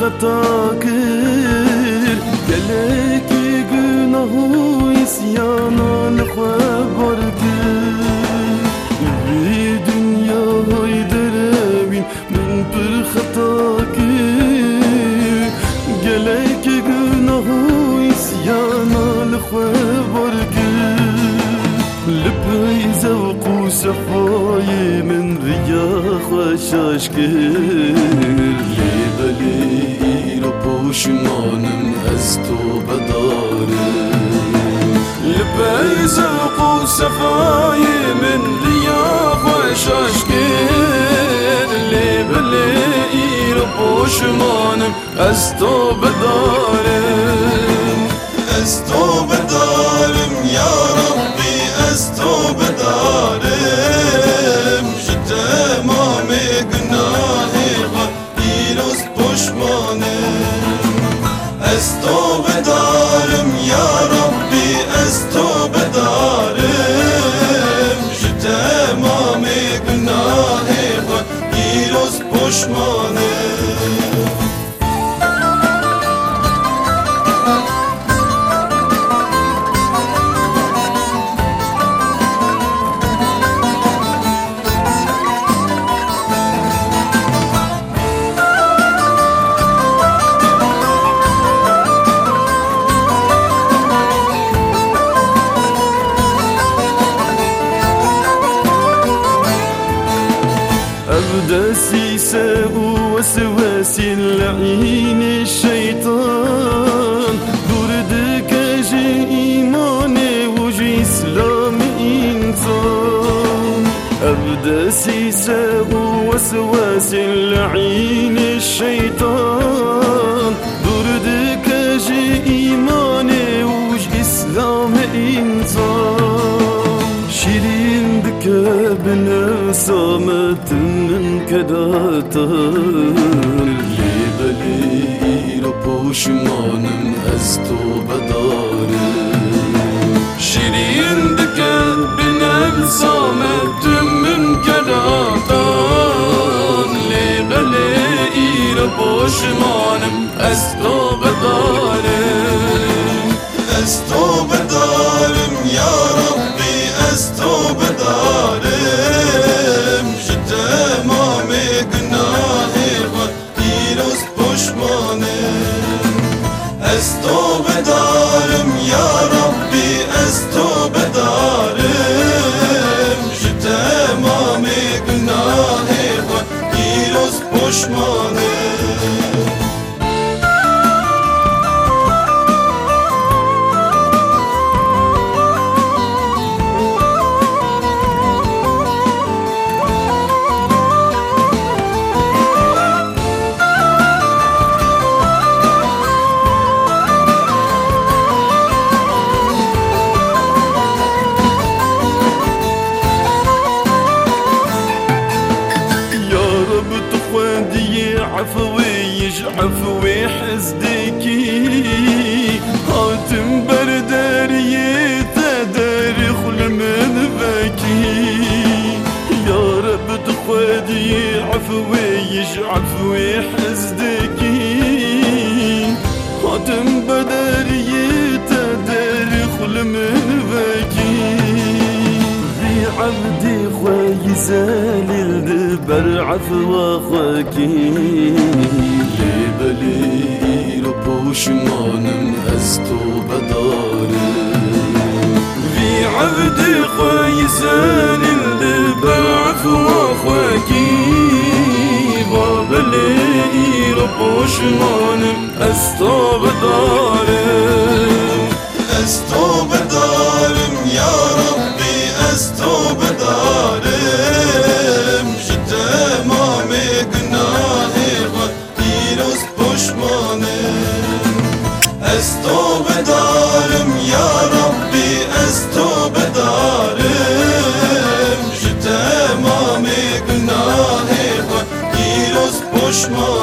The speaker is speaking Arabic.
hata kir Geleki günahı isyana lehve var kir Üvi dünya hayderevin men pır hata kir Geleki günahı isyana lehve var kir Lübey zevku sehvayı men riya hoşaş kir پشمانم از تو بدارم لبی زرق و صفای من لیا خوشش کن لیب لیر پشمانم از تو بدارم از تو بدارم یا ربی از تو بدارم جتمام گناهی خود پیروز پشمانم. Ez tobe ya Rabbi ez tobe darim Ji temamê gunahê xwe دسيسة ووسواس اللعين الشيطان. دردك جي إيماني وجي إسلام إنسان. أبدا سيسة ووسواس اللعين الشيطان شيرين بك بنفسامة کداتن لیبلی رو پشمانم از تو بدارم شیرین دکن بنم سامتم من کداتن لیبلی رو پشمانم از تو بدارم از تو بدارم یا ربی از تو بدارم عفوي عفوي حزدكي. هاتم برداري خل من ذكي يا رب تخدي عفوي عفوي عبدي خوي زالل بر عفو خاکی لیبلی رو پشمانم از تو بدارم وی عبد خوی زنل بر عفو خاکی بابلی رو پشمانم از تو بدارم düşman